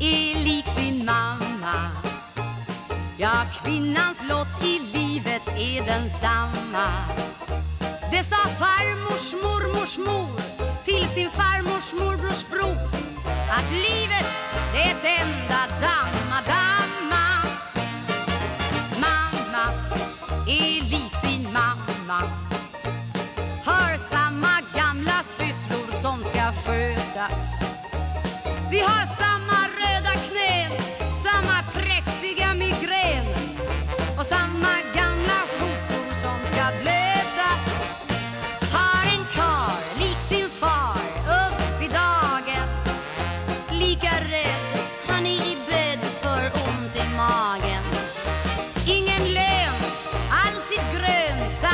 är lik sin mamma. Ja, kvinnans lott i livet är densamma. Det sa farmors mormors mor till sin farmors morbrors bror. Att livet är ett enda damma, damma. Mamma är lik sin mamma. Har samma gamla sysslor som ska skötas Vi har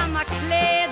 Mama clay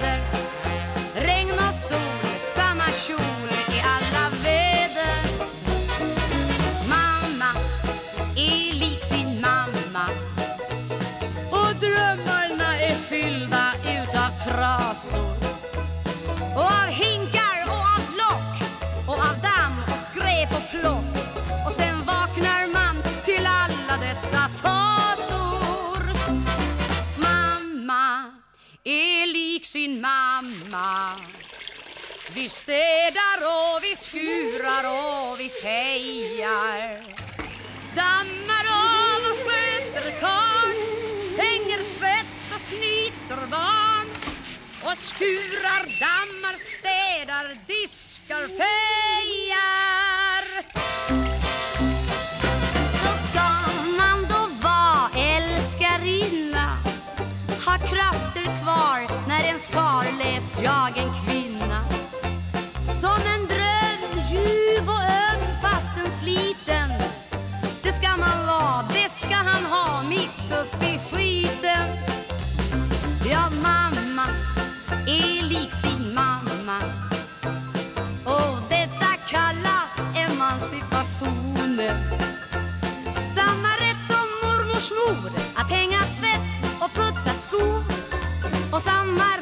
Vi städar och vi skurar och vi fejar. Dammar av och sköter karn Hänger tvätt och snyter barn. Och skurar, dammar, städar, diskar, fejar. Så ska man då vara älskarinna Ha krafter kvar när ens karl läst jag en kvinna i skiten. Ja, mamma är lik sin mamma. Och detta kallas emancipation Samma rätt som mormors mor Att hänga tvätt och putsa skor. Och samma